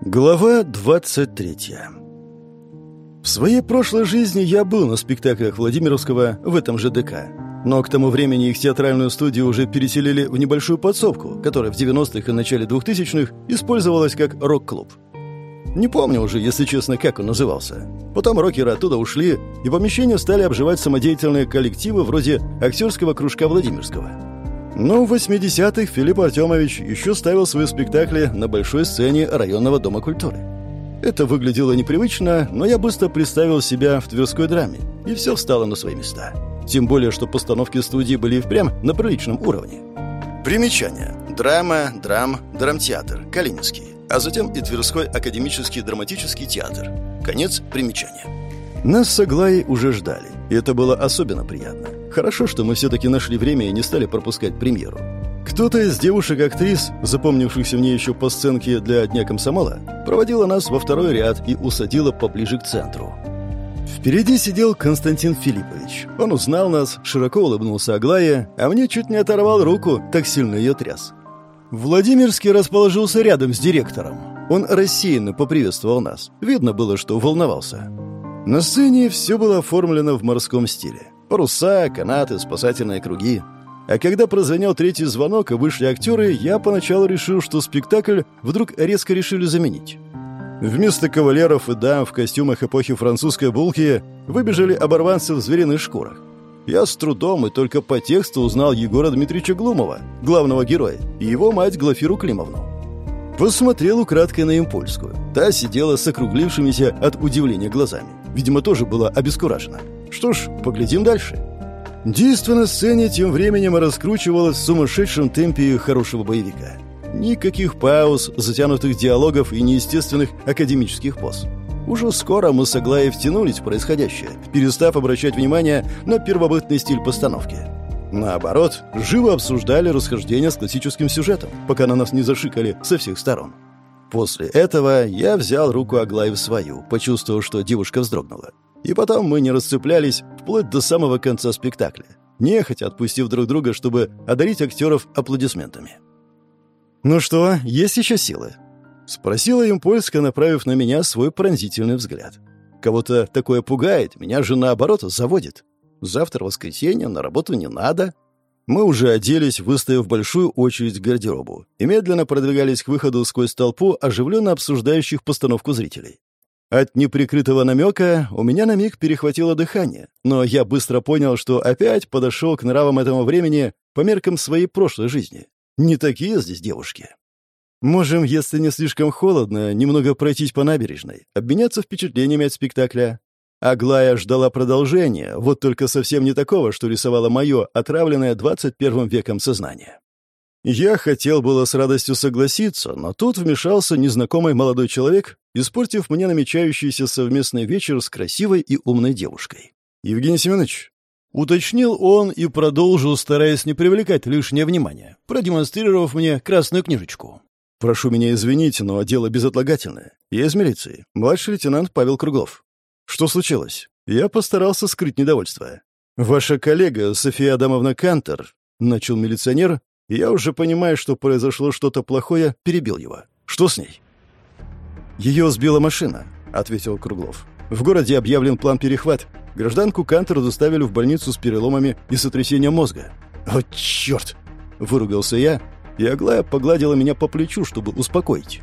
Глава 23 В своей прошлой жизни я был на спектаклях Владимировского в этом же ДК. Но к тому времени их театральную студию уже переселили в небольшую подсобку, которая в 90-х и начале 2000-х использовалась как рок-клуб. Не помню уже, если честно, как он назывался. Потом рокеры оттуда ушли, и помещение стали обживать самодеятельные коллективы вроде актерского кружка Владимирского. Но в 80-х Филипп Артемович еще ставил свои спектакли на большой сцене районного дома культуры. Это выглядело непривычно, но я быстро представил себя в тверской драме, и все встало на свои места. Тем более, что постановки студии были и впрямь на приличном уровне. Примечание. Драма, драм, драмтеатр, Калининский, а затем и Тверской академический драматический театр. Конец примечания. Нас с Аглаей уже ждали, и это было особенно приятно. Хорошо, что мы все-таки нашли время и не стали пропускать премьеру. Кто-то из девушек-актрис, запомнившихся мне еще по сценке для Дня комсомола, проводила нас во второй ряд и усадила поближе к центру. Впереди сидел Константин Филиппович. Он узнал нас, широко улыбнулся Аглае, а мне чуть не оторвал руку, так сильно ее тряс. Владимирский расположился рядом с директором. Он рассеянно поприветствовал нас. Видно было, что волновался. На сцене все было оформлено в морском стиле. Паруса, канаты, спасательные круги. А когда прозвенел третий звонок и вышли актеры, я поначалу решил, что спектакль вдруг резко решили заменить. Вместо кавалеров и дам в костюмах эпохи французской булки выбежали оборванцы в звериных шкурах. Я с трудом и только по тексту узнал Егора Дмитриевича Глумова, главного героя, и его мать Глафиру Климовну. Посмотрел украдкой на Импольскую. Та сидела с округлившимися от удивления глазами. Видимо, тоже была обескуражена. Что ж, поглядим дальше. Действо на сцене тем временем раскручивалось в сумасшедшем темпе хорошего боевика. Никаких пауз, затянутых диалогов и неестественных академических поз. Уже скоро мы с Аглаей втянулись в происходящее, перестав обращать внимание на первобытный стиль постановки. Наоборот, живо обсуждали расхождения с классическим сюжетом, пока на нас не зашикали со всех сторон. После этого я взял руку Аглаи в свою, почувствовав, что девушка вздрогнула. И потом мы не расцеплялись вплоть до самого конца спектакля, нехотя отпустив друг друга, чтобы одарить актеров аплодисментами. «Ну что, есть еще силы?» — спросила им Польска, направив на меня свой пронзительный взгляд. «Кого-то такое пугает, меня же наоборот заводит. Завтра воскресенье, на работу не надо». Мы уже оделись, выставив большую очередь к гардеробу, и медленно продвигались к выходу сквозь толпу оживленно обсуждающих постановку зрителей. От неприкрытого намека у меня на миг перехватило дыхание, но я быстро понял, что опять подошел к нравам этого времени по меркам своей прошлой жизни. Не такие здесь девушки. Можем, если не слишком холодно, немного пройтись по набережной, обменяться впечатлениями от спектакля. Аглая ждала продолжения, вот только совсем не такого, что рисовало мое отравленное 21 веком сознание. Я хотел было с радостью согласиться, но тут вмешался незнакомый молодой человек, испортив мне намечающийся совместный вечер с красивой и умной девушкой. «Евгений Семенович», — уточнил он и продолжил, стараясь не привлекать лишнее внимание, продемонстрировав мне красную книжечку. «Прошу меня извинить, но дело безотлагательное. Я из милиции. Младший лейтенант Павел Круглов. «Что случилось?» Я постарался скрыть недовольство. «Ваша коллега София Адамовна Кантер», — начал милиционер, я уже понимая, что произошло что-то плохое, перебил его. «Что с ней?» «Ее сбила машина», — ответил Круглов. «В городе объявлен план перехват. Гражданку Кантер доставили в больницу с переломами и сотрясением мозга». «О, черт!» — выругался я, и Аглая погладила меня по плечу, чтобы успокоить.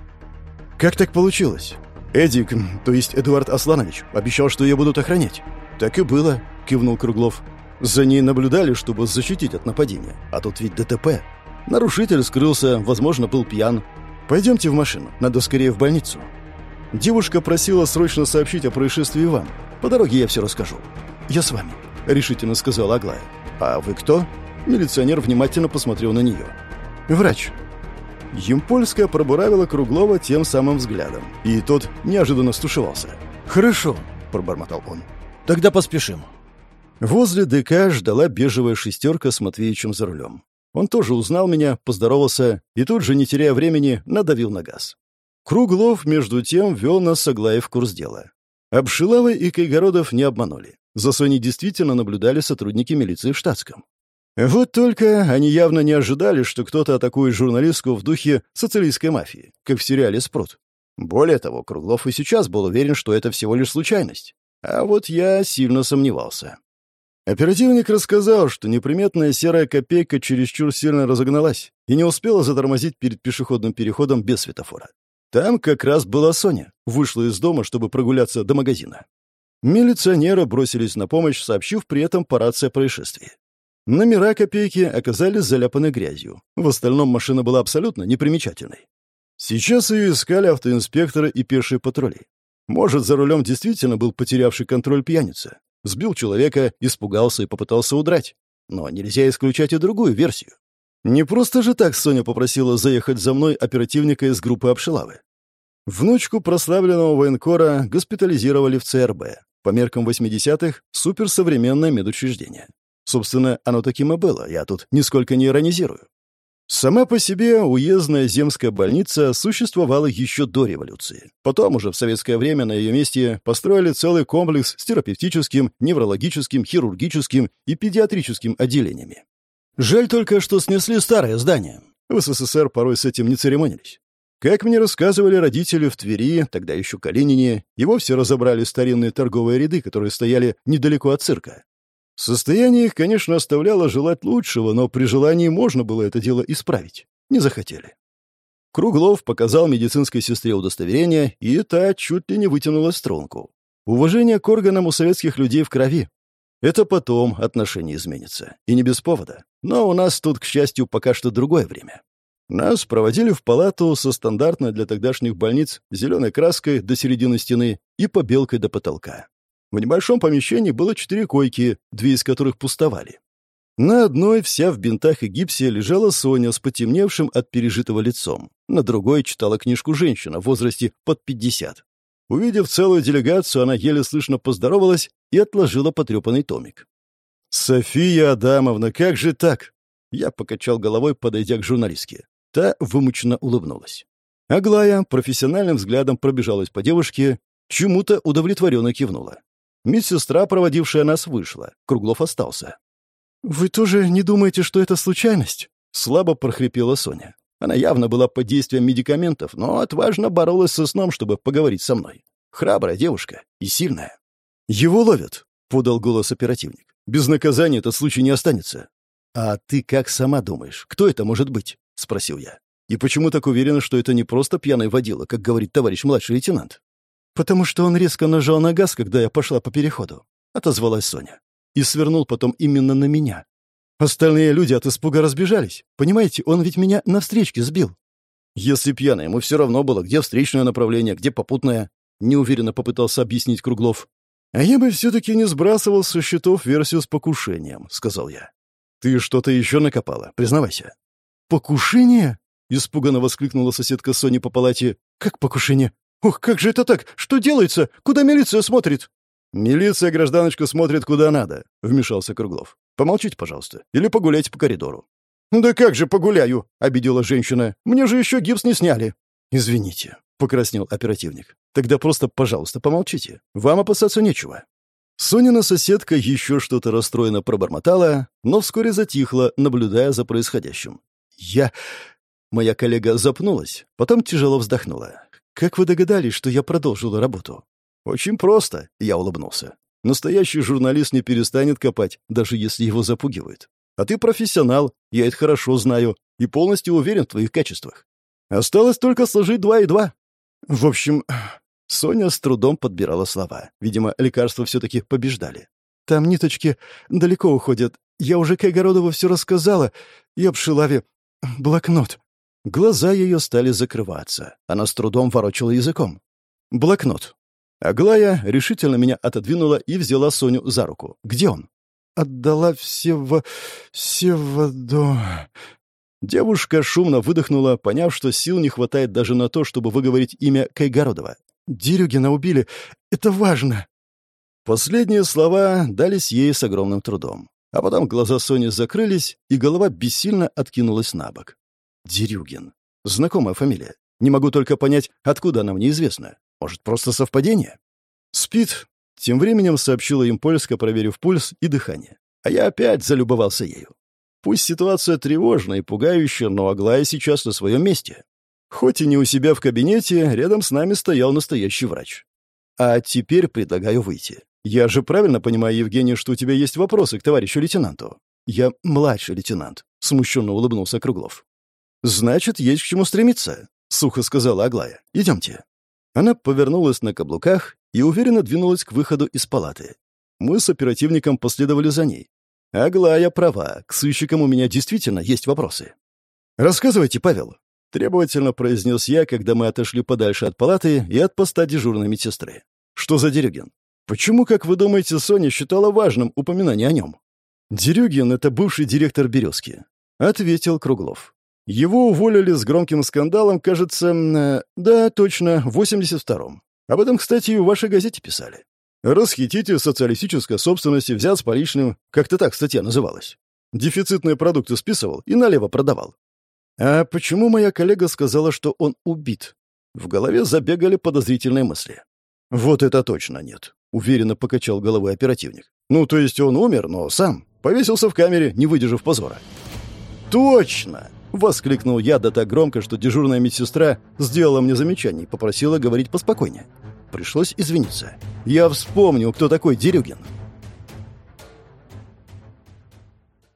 «Как так получилось? «Эдик, то есть Эдуард Асланович, обещал, что ее будут охранять». «Так и было», — кивнул Круглов. «За ней наблюдали, чтобы защитить от нападения. А тут ведь ДТП. Нарушитель скрылся, возможно, был пьян. Пойдемте в машину, надо скорее в больницу». Девушка просила срочно сообщить о происшествии вам. По дороге я все расскажу. «Я с вами», — решительно сказала Аглая. «А вы кто?» Милиционер внимательно посмотрел на нее. «Врач», Емпольская пробуравила Круглова тем самым взглядом, и тот неожиданно стушевался. «Хорошо», — пробормотал он. «Тогда поспешим». Возле ДК ждала бежевая шестерка с Матвеичем за рулем. Он тоже узнал меня, поздоровался и тут же, не теряя времени, надавил на газ. Круглов, между тем, вел нас с Аглаей в курс дела. Обшиловы и Кайгородов не обманули. За Соней действительно наблюдали сотрудники милиции в штатском. Вот только они явно не ожидали, что кто-то атакует журналистку в духе социалистской мафии, как в сериале «Спрут». Более того, Круглов и сейчас был уверен, что это всего лишь случайность. А вот я сильно сомневался. Оперативник рассказал, что неприметная серая копейка чересчур сильно разогналась и не успела затормозить перед пешеходным переходом без светофора. Там как раз была Соня, вышла из дома, чтобы прогуляться до магазина. Милиционеры бросились на помощь, сообщив при этом по рации о происшествии. Номера копейки оказались заляпаны грязью. В остальном машина была абсолютно непримечательной. Сейчас ее искали автоинспекторы и пешие патрули. Может, за рулем действительно был потерявший контроль пьяница. Сбил человека, испугался и попытался удрать. Но нельзя исключать и другую версию. Не просто же так Соня попросила заехать за мной оперативника из группы Обшилавы. Внучку прославленного военкора госпитализировали в ЦРБ. По меркам 80-х — суперсовременное медучреждение. Собственно, оно таким и было, я тут нисколько не иронизирую. Сама по себе уездная земская больница существовала еще до революции. Потом уже в советское время на ее месте построили целый комплекс с терапевтическим, неврологическим, хирургическим и педиатрическим отделениями. Жаль только, что снесли старое здание. В СССР порой с этим не церемонились. Как мне рассказывали родители в Твери, тогда еще Калинине, и вовсе разобрали старинные торговые ряды, которые стояли недалеко от цирка. Состояние их, конечно, оставляло желать лучшего, но при желании можно было это дело исправить. Не захотели. Круглов показал медицинской сестре удостоверение, и та чуть ли не вытянула струнку. Уважение к органам у советских людей в крови. Это потом отношение изменится. И не без повода. Но у нас тут, к счастью, пока что другое время. Нас проводили в палату со стандартной для тогдашних больниц зеленой краской до середины стены и побелкой до потолка. В небольшом помещении было четыре койки, две из которых пустовали. На одной, вся в бинтах и гипсе, лежала Соня с потемневшим от пережитого лицом. На другой читала книжку женщина в возрасте под пятьдесят. Увидев целую делегацию, она еле слышно поздоровалась и отложила потрепанный томик. «София Адамовна, как же так?» Я покачал головой, подойдя к журналистке. Та вымученно улыбнулась. Аглая профессиональным взглядом пробежалась по девушке, чему-то удовлетворенно кивнула. Медсестра, проводившая нас, вышла. Круглов остался. «Вы тоже не думаете, что это случайность?» Слабо прохрипела Соня. Она явно была под действием медикаментов, но отважно боролась со сном, чтобы поговорить со мной. Храбрая девушка и сильная. «Его ловят», — подал голос оперативник. «Без наказания этот случай не останется». «А ты как сама думаешь, кто это может быть?» — спросил я. «И почему так уверена, что это не просто пьяный водила, как говорит товарищ младший лейтенант?» «Потому что он резко нажал на газ, когда я пошла по переходу», — отозвалась Соня. «И свернул потом именно на меня. Остальные люди от испуга разбежались. Понимаете, он ведь меня на встречке сбил». «Если пьяный, ему все равно было, где встречное направление, где попутное», — неуверенно попытался объяснить Круглов. «А я бы все-таки не сбрасывал со счетов версию с покушением», — сказал я. «Ты что-то еще накопала, признавайся». «Покушение?» — испуганно воскликнула соседка Сони по палате. «Как покушение? «Ох, как же это так? Что делается? Куда милиция смотрит?» «Милиция гражданочка смотрит куда надо», — вмешался Круглов. «Помолчите, пожалуйста, или погуляйте по коридору». «Да как же погуляю?» — обидела женщина. «Мне же еще гипс не сняли». «Извините», — покраснел оперативник. «Тогда просто, пожалуйста, помолчите. Вам опасаться нечего». Сонина соседка еще что-то расстроенно пробормотала, но вскоре затихла, наблюдая за происходящим. «Я...» Моя коллега запнулась, потом тяжело вздохнула. «Как вы догадались, что я продолжила работу?» «Очень просто», — я улыбнулся. «Настоящий журналист не перестанет копать, даже если его запугивают. А ты профессионал, я это хорошо знаю и полностью уверен в твоих качествах. Осталось только сложить два и два». В общем, Соня с трудом подбирала слова. Видимо, лекарства все-таки побеждали. «Там ниточки далеко уходят. Я уже Кайгородову все рассказала. И об Шилаве. Блокнот. Глаза ее стали закрываться. Она с трудом ворочала языком. «Блокнот». Аглая решительно меня отодвинула и взяла Соню за руку. «Где он?» «Отдала всего... Севадо...» Девушка шумно выдохнула, поняв, что сил не хватает даже на то, чтобы выговорить имя Кайгородова. «Дерюгина убили. Это важно!» Последние слова дались ей с огромным трудом. А потом глаза Сони закрылись, и голова бессильно откинулась на бок. Дерюгин. Знакомая фамилия. Не могу только понять, откуда она мне известна. Может, просто совпадение? Спит. Тем временем сообщила им Польска, проверив пульс и дыхание. А я опять залюбовался ею. Пусть ситуация тревожная и пугающая, но Аглая сейчас на своем месте. Хоть и не у себя в кабинете, рядом с нами стоял настоящий врач. А теперь предлагаю выйти. Я же правильно понимаю, Евгений, что у тебя есть вопросы к товарищу лейтенанту? Я младший лейтенант, смущенно улыбнулся Круглов. Значит, есть к чему стремиться, сухо сказала Аглая. Идемте. Она повернулась на каблуках и уверенно двинулась к выходу из палаты. Мы с оперативником последовали за ней. Аглая права, к сыщикам у меня действительно есть вопросы. «Рассказывайте, Павел», — требовательно произнес я, когда мы отошли подальше от палаты и от поста дежурной медсестры. «Что за Дерюгин? Почему, как вы думаете, Соня считала важным упоминание о нем?» «Дерюгин — это бывший директор «Березки», — ответил Круглов. Его уволили с громким скандалом, кажется... Э, да, точно, в 82-м. Об этом, кстати, и в вашей газете писали. Расхититель социалистической собственности взят с поличным, как-то так статья называлась. Дефицитные продукты списывал и налево продавал. А почему моя коллега сказала, что он убит? В голове забегали подозрительные мысли. Вот это точно нет, уверенно покачал головой оперативник. Ну, то есть он умер, но сам повесился в камере, не выдержав позора. Точно! Воскликнул я да так громко, что дежурная медсестра сделала мне замечание и попросила говорить поспокойнее. Пришлось извиниться. Я вспомнил, кто такой Дерюгин.